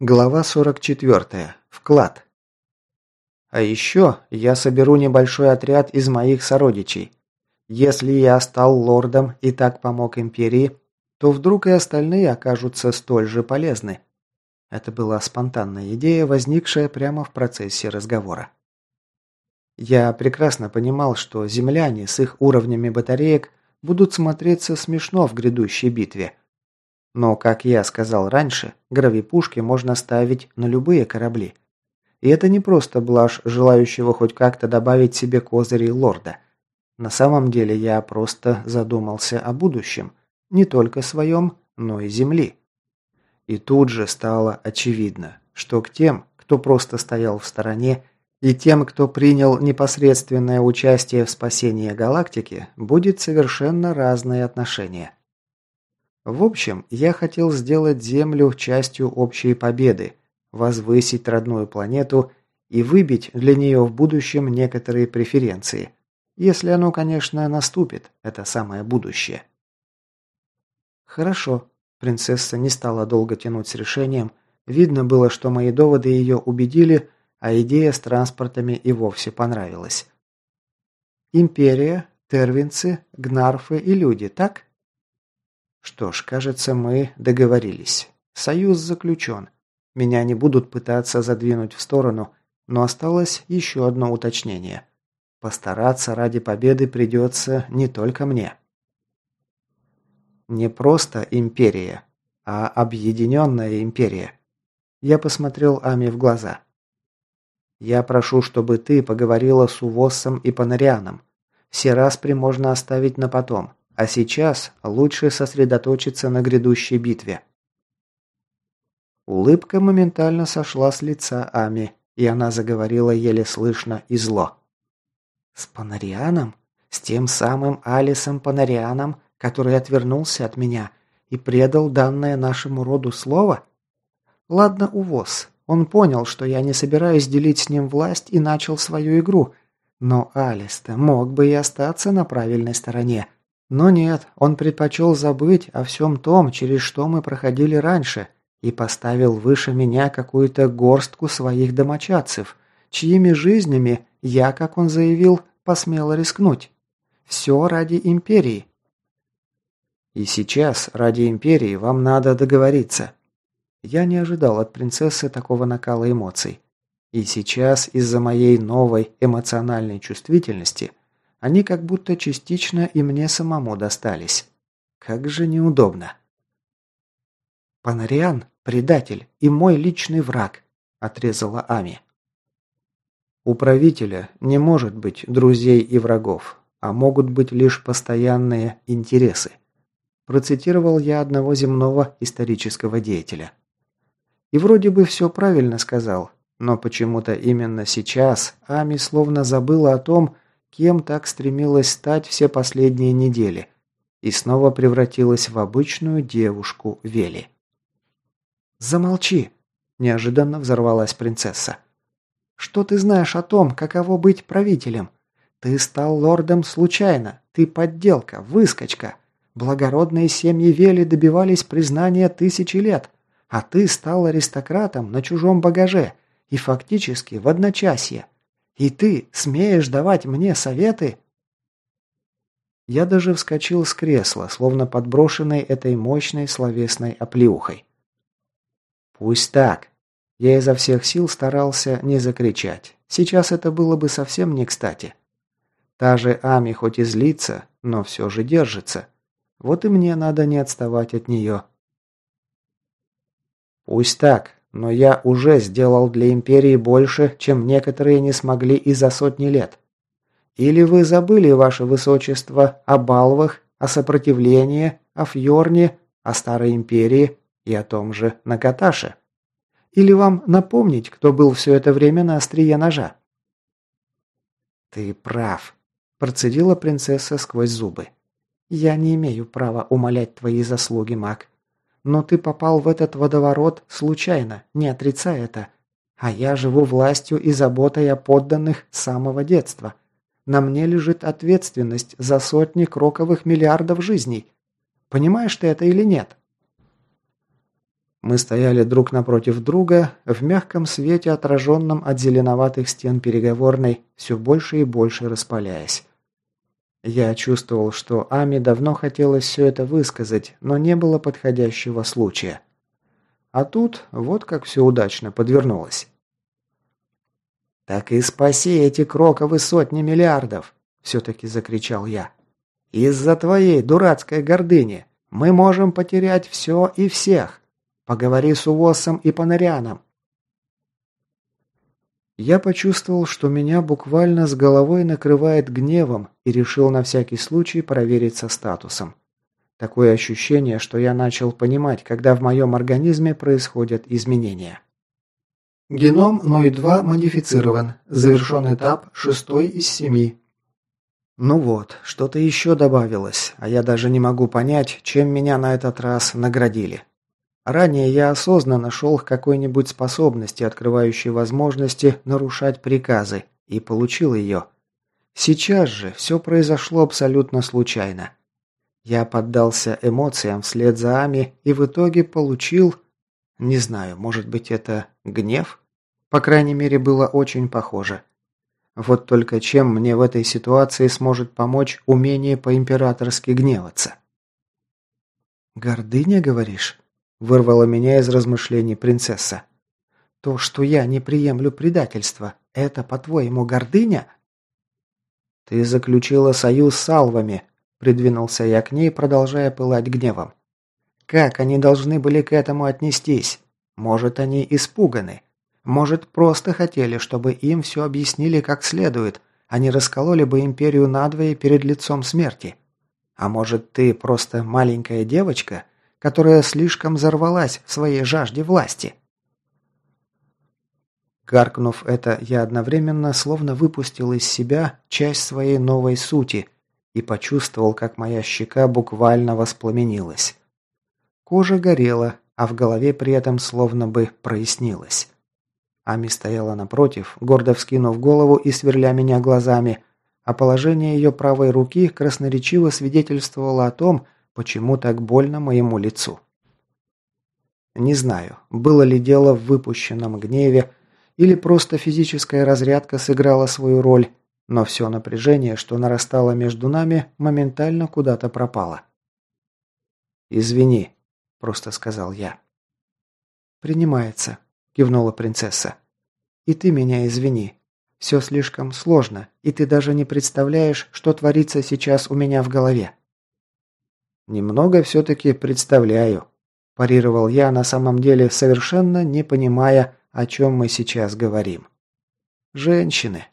Глава 44. Вклад. А еще я соберу небольшой отряд из моих сородичей. Если я стал лордом и так помог империи, то вдруг и остальные окажутся столь же полезны. Это была спонтанная идея, возникшая прямо в процессе разговора. Я прекрасно понимал, что земляне с их уровнями батареек будут смотреться смешно в грядущей битве – но, как я сказал раньше, гравипушки можно ставить на любые корабли. И это не просто блажь желающего хоть как-то добавить себе козырей лорда. На самом деле я просто задумался о будущем, не только своем, но и Земли. И тут же стало очевидно, что к тем, кто просто стоял в стороне, и тем, кто принял непосредственное участие в спасении галактики, будет совершенно разное отношение. В общем, я хотел сделать Землю частью общей победы, возвысить родную планету и выбить для нее в будущем некоторые преференции. Если оно, конечно, наступит, это самое будущее. Хорошо. Принцесса не стала долго тянуть с решением. Видно было, что мои доводы ее убедили, а идея с транспортами и вовсе понравилась. Империя, тервинцы, гнарфы и люди, так? Что ж, кажется, мы договорились. Союз заключен. Меня не будут пытаться задвинуть в сторону, но осталось еще одно уточнение. Постараться ради победы придется не только мне. Не просто империя, а объединенная империя. Я посмотрел Ами в глаза. Я прошу, чтобы ты поговорила с Увоссом и Панарианом. Все распри можно оставить на потом. А сейчас лучше сосредоточиться на грядущей битве. Улыбка моментально сошла с лица Ами, и она заговорила еле слышно и зло. «С Панарианом? С тем самым Алисом Панарианом, который отвернулся от меня и предал данное нашему роду слово? Ладно, увоз. Он понял, что я не собираюсь делить с ним власть и начал свою игру. Но Алис-то мог бы и остаться на правильной стороне. Но нет, он предпочел забыть о всем том, через что мы проходили раньше, и поставил выше меня какую-то горстку своих домочадцев, чьими жизнями я, как он заявил, посмела рискнуть. Все ради империи. И сейчас, ради империи, вам надо договориться. Я не ожидал от принцессы такого накала эмоций. И сейчас, из-за моей новой эмоциональной чувствительности, они как будто частично и мне самому достались. Как же неудобно. «Панариан – предатель и мой личный враг», – отрезала Ами. «У правителя не может быть друзей и врагов, а могут быть лишь постоянные интересы», – процитировал я одного земного исторического деятеля. И вроде бы все правильно сказал, но почему-то именно сейчас Ами словно забыла о том, кем так стремилась стать все последние недели, и снова превратилась в обычную девушку Вели. «Замолчи!» – неожиданно взорвалась принцесса. «Что ты знаешь о том, каково быть правителем? Ты стал лордом случайно, ты подделка, выскочка. Благородные семьи Вели добивались признания тысячи лет, а ты стал аристократом на чужом багаже и фактически в одночасье. И ты смеешь давать мне советы?» Я даже вскочил с кресла, словно подброшенный этой мощной словесной оплеухой. «Пусть так». Я изо всех сил старался не закричать. Сейчас это было бы совсем не кстати. Та же Ами хоть и злится, но все же держится. Вот и мне надо не отставать от нее. «Пусть так но я уже сделал для империи больше, чем некоторые не смогли и за сотни лет. Или вы забыли, ваше высочество, о балвах, о сопротивлении, о Фьорне, о старой империи и о том же Накаташе? Или вам напомнить, кто был все это время на острие ножа?» «Ты прав», – процедила принцесса сквозь зубы. «Я не имею права умолять твои заслуги, маг. Но ты попал в этот водоворот случайно, не отрицай это. А я живу властью и заботой о подданных с самого детства. На мне лежит ответственность за сотни кроковых миллиардов жизней. Понимаешь ты это или нет? Мы стояли друг напротив друга, в мягком свете, отраженном от зеленоватых стен переговорной, все больше и больше распаляясь. Я чувствовал, что Ами давно хотелось все это высказать, но не было подходящего случая. А тут вот как все удачно подвернулось. «Так и спаси эти кроковы сотни миллиардов!» – все-таки закричал я. «Из-за твоей дурацкой гордыни мы можем потерять все и всех!» Поговори с Увосом и Панарианом. Я почувствовал, что меня буквально с головой накрывает гневом и решил на всякий случай проверить со статусом. Такое ощущение, что я начал понимать, когда в моем организме происходят изменения. Геном Ной-2 модифицирован. Завершен этап шестой из семи. Ну вот, что-то еще добавилось, а я даже не могу понять, чем меня на этот раз наградили. Ранее я осознанно шел к какой-нибудь способности, открывающей возможности нарушать приказы, и получил ее. Сейчас же все произошло абсолютно случайно. Я поддался эмоциям вслед за Ами и в итоге получил... Не знаю, может быть это гнев? По крайней мере, было очень похоже. Вот только чем мне в этой ситуации сможет помочь умение по-императорски гневаться? «Гордыня, говоришь?» Вырвала меня из размышлений принцесса. То, что я не приемлю предательства, это, по-твоему, гордыня? Ты заключила союз с алвами, придвинулся я к ней, продолжая пылать гневом. Как они должны были к этому отнестись? Может, они испуганы? Может, просто хотели, чтобы им все объяснили как следует, а не раскололи бы империю надвое перед лицом смерти? А может, ты просто маленькая девочка, которая слишком взорвалась в своей жажде власти. Гаркнув это, я одновременно словно выпустил из себя часть своей новой сути и почувствовал, как моя щека буквально воспламенилась. Кожа горела, а в голове при этом словно бы прояснилось. Ами стояла напротив, гордо вскинув голову и сверля меня глазами, а положение ее правой руки красноречиво свидетельствовало о том, Почему так больно моему лицу? Не знаю, было ли дело в выпущенном гневе, или просто физическая разрядка сыграла свою роль, но все напряжение, что нарастало между нами, моментально куда-то пропало. «Извини», – просто сказал я. «Принимается», – кивнула принцесса. «И ты меня извини. Все слишком сложно, и ты даже не представляешь, что творится сейчас у меня в голове». «Немного все-таки представляю», – парировал я, на самом деле совершенно не понимая, о чем мы сейчас говорим. «Женщины.